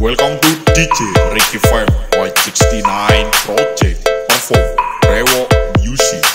Welcome to DJ Ricky Fire Y69 Project Perform Rewo Panik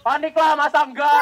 Panik lah masa enggak?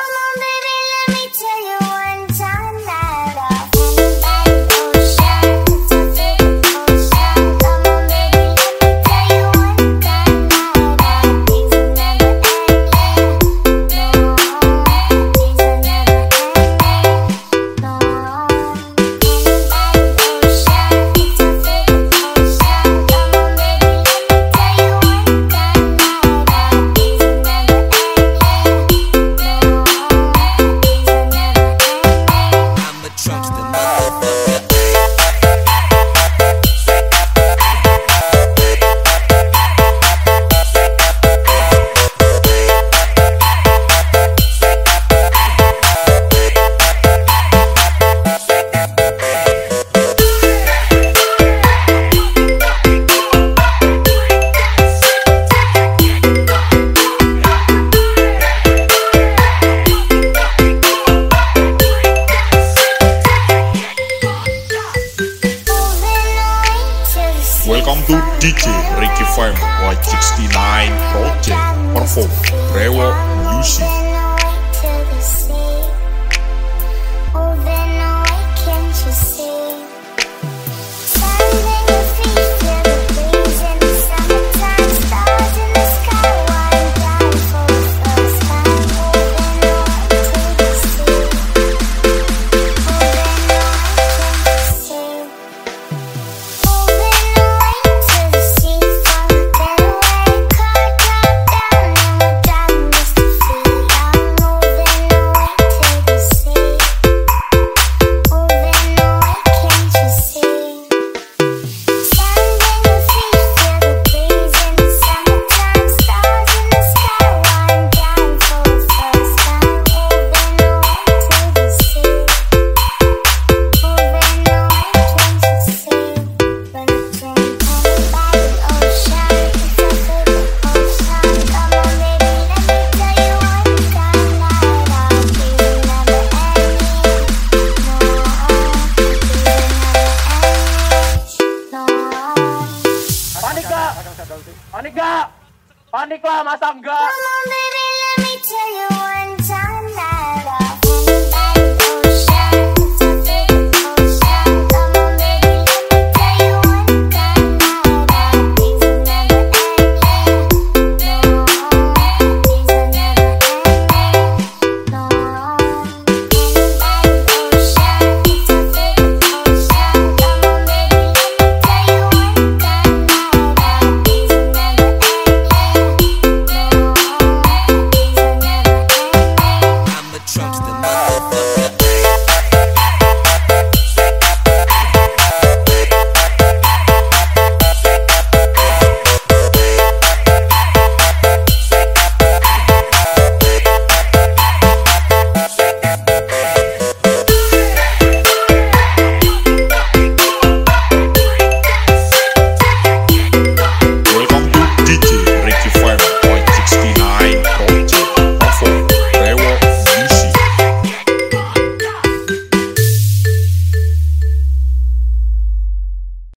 69 Project perform Rewo Music Panik gak? Panik lah masa enggak? Come on,